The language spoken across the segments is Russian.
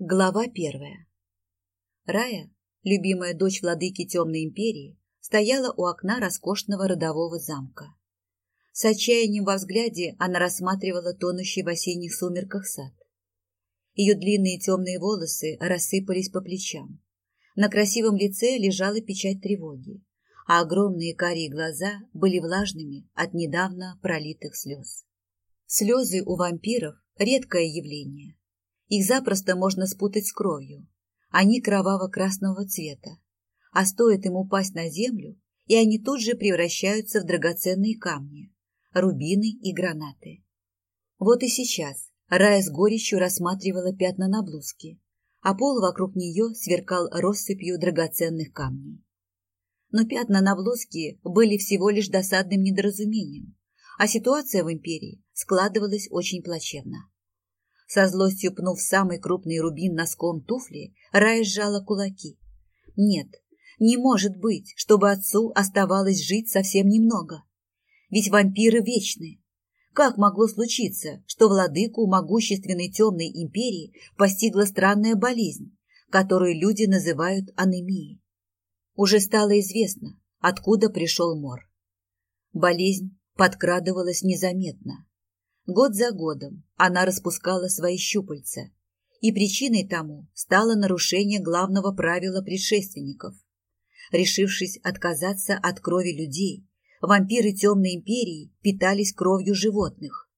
Глава первая. Рая, любимая дочь владыки Темной Империи, стояла у окна роскошного родового замка. С отчаянием во взгляде она рассматривала тонущий в осенних сумерках сад. Ее длинные темные волосы рассыпались по плечам. На красивом лице лежала печать тревоги, а огромные карие глаза были влажными от недавно пролитых слез. Слезы у вампиров – редкое явление их запросто можно спутать с кровью. Они кроваво-красного цвета. А стоит им упасть на землю, и они тут же превращаются в драгоценные камни, рубины и гранаты. Вот и сейчас Рая с горечью рассматривала пятна на блузке, а пол вокруг нее сверкал россыпью драгоценных камней. Но пятна на блузке были всего лишь досадным недоразумением, а ситуация в империи складывалась очень плачевно. Со злостью пнув самый крупный рубин носком туфли, Рая сжала кулаки. Нет, не может быть, чтобы отцу оставалось жить совсем немного. Ведь вампиры вечны. Как могло случиться, что владыку могущественной темной империи постигла странная болезнь, которую люди называют анемией? Уже стало известно, откуда пришел мор. Болезнь подкрадывалась незаметно, Год за годом она распускала свои щупальца, и причиной тому стало нарушение главного правила предшественников. Решившись отказаться от крови людей, вампиры Темной Империи питались кровью животных.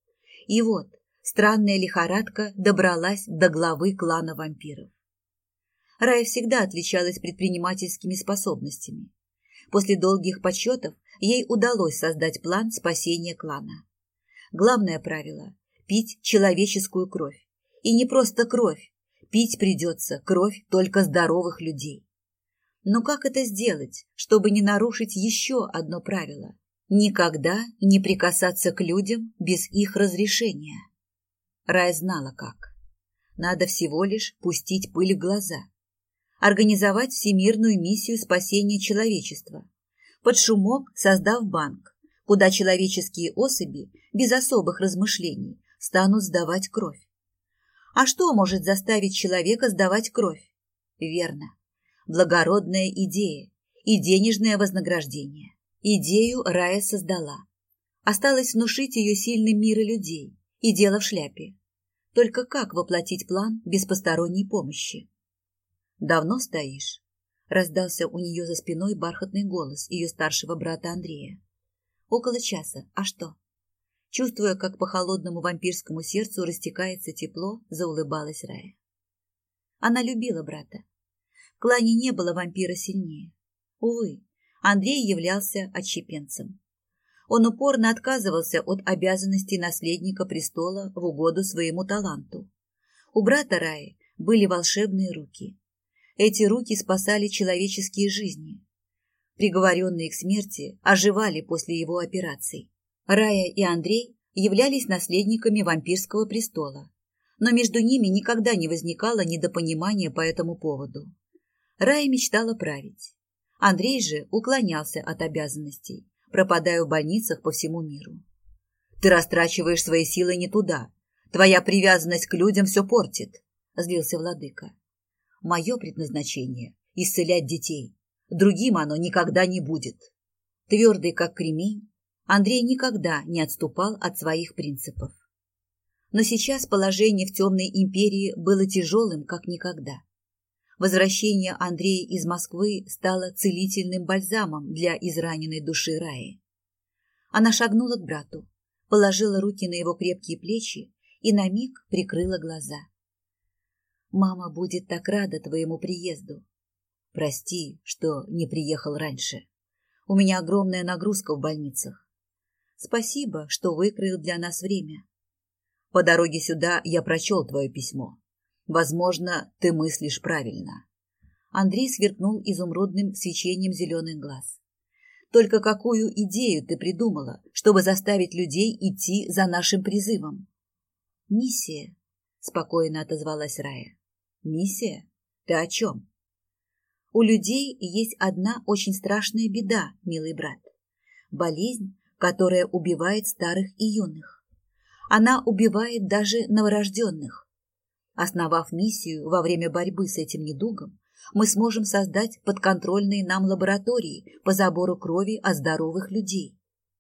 И вот странная лихорадка добралась до главы клана вампиров. Рая всегда отличалась предпринимательскими способностями. После долгих подсчетов ей удалось создать план спасения клана. Главное правило – пить человеческую кровь. И не просто кровь. Пить придется кровь только здоровых людей. Но как это сделать, чтобы не нарушить еще одно правило? Никогда не прикасаться к людям без их разрешения. Рай знала как. Надо всего лишь пустить пыль в глаза. Организовать всемирную миссию спасения человечества. Под шумок создав банк, куда человеческие особи без особых размышлений станут сдавать кровь. А что может заставить человека сдавать кровь? Верно. Благородная идея и денежное вознаграждение. Идею Рая создала. Осталось внушить ее сильным мира людей, и дело в шляпе. Только как воплотить план без посторонней помощи? «Давно стоишь?» – раздался у нее за спиной бархатный голос ее старшего брата Андрея. «Около часа. А что?» Чувствуя, как по холодному вампирскому сердцу растекается тепло, заулыбалась Рая. Она любила брата. В клане не было вампира сильнее. Увы, Андрей являлся отщепенцем. Он упорно отказывался от обязанностей наследника престола в угоду своему таланту. У брата Раи были волшебные руки. Эти руки спасали человеческие жизни. Приговоренные к смерти оживали после его операций. Рая и Андрей являлись наследниками вампирского престола, но между ними никогда не возникало недопонимания по этому поводу. Рая мечтала править. Андрей же уклонялся от обязанностей, пропадая в больницах по всему миру. «Ты растрачиваешь свои силы не туда. Твоя привязанность к людям все портит», – злился владыка. «Мое предназначение – исцелять детей. Другим оно никогда не будет». Твердый, как кремень, Андрей никогда не отступал от своих принципов. Но сейчас положение в темной империи было тяжелым, как никогда. Возвращение Андрея из Москвы стало целительным бальзамом для израненной души Раи. Она шагнула к брату, положила руки на его крепкие плечи и на миг прикрыла глаза. «Мама будет так рада твоему приезду. Прости, что не приехал раньше. У меня огромная нагрузка в больницах. Спасибо, что выкроил для нас время. По дороге сюда я прочел твое письмо. Возможно, ты мыслишь правильно. Андрей сверкнул изумрудным свечением зеленых глаз. Только какую идею ты придумала, чтобы заставить людей идти за нашим призывом? Миссия, спокойно отозвалась Рая. Миссия? Ты о чем? У людей есть одна очень страшная беда, милый брат. Болезнь, которая убивает старых и юных. Она убивает даже новорожденных. Основав миссию во время борьбы с этим недугом, мы сможем создать подконтрольные нам лаборатории по забору крови от здоровых людей.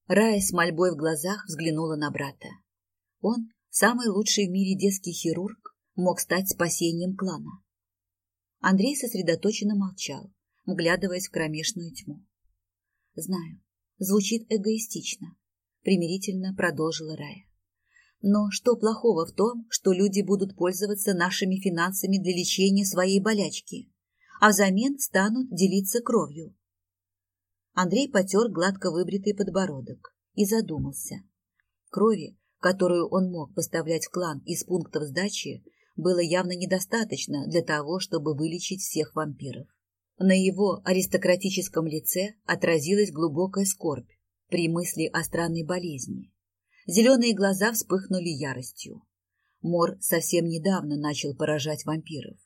Рая с мольбой в глазах взглянула на брата. Он, самый лучший в мире детский хирург, мог стать спасением клана. Андрей сосредоточенно молчал, вглядываясь в кромешную тьму. «Знаю, звучит эгоистично», — примирительно продолжила Рая. «Но что плохого в том, что люди будут пользоваться нашими финансами для лечения своей болячки, а взамен станут делиться кровью?» Андрей потер гладко выбритый подбородок и задумался. Крови, которую он мог поставлять в клан из пунктов сдачи, было явно недостаточно для того, чтобы вылечить всех вампиров. На его аристократическом лице отразилась глубокая скорбь при мысли о странной болезни. Зеленые глаза вспыхнули яростью. Мор совсем недавно начал поражать вампиров.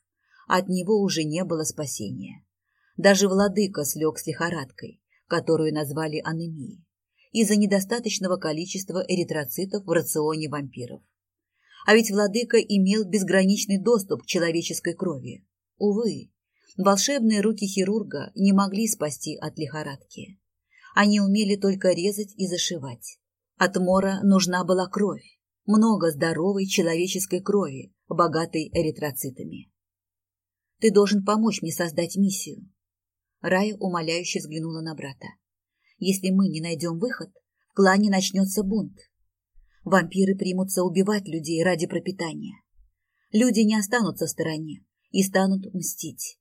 От него уже не было спасения. Даже владыка слег с лихорадкой, которую назвали анемией, из-за недостаточного количества эритроцитов в рационе вампиров. А ведь владыка имел безграничный доступ к человеческой крови. Увы, волшебные руки хирурга не могли спасти от лихорадки. Они умели только резать и зашивать. От мора нужна была кровь, много здоровой человеческой крови, богатой эритроцитами. Ты должен помочь мне создать миссию. Рая умоляюще взглянула на брата. Если мы не найдем выход, в клане начнется бунт. Вампиры примутся убивать людей ради пропитания. Люди не останутся в стороне и станут мстить.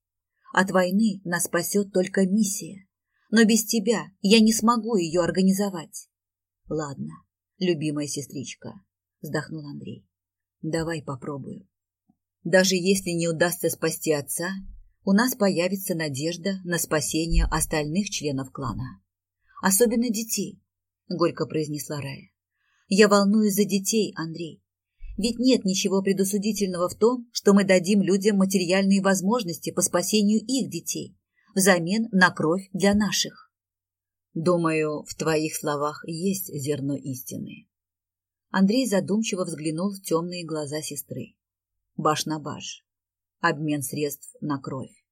От войны нас спасет только миссия. Но без тебя я не смогу ее организовать. Ладно, любимая сестричка, вздохнул Андрей. Давай попробую. Даже если не удастся спасти отца, у нас появится надежда на спасение остальных членов клана. Особенно детей, горько произнесла Рая. Я волнуюсь за детей, Андрей. Ведь нет ничего предусудительного в том, что мы дадим людям материальные возможности по спасению их детей взамен на кровь для наших. Думаю, в твоих словах есть зерно истины. Андрей задумчиво взглянул в темные глаза сестры. Баш на баш. Обмен средств на кровь.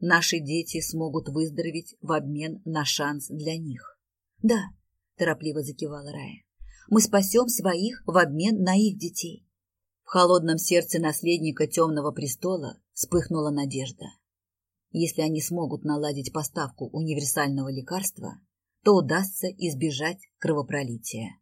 Наши дети смогут выздороветь в обмен на шанс для них. Да, торопливо закивала Рая. Мы спасем своих в обмен на их детей. В холодном сердце наследника темного престола вспыхнула надежда. Если они смогут наладить поставку универсального лекарства, то удастся избежать кровопролития.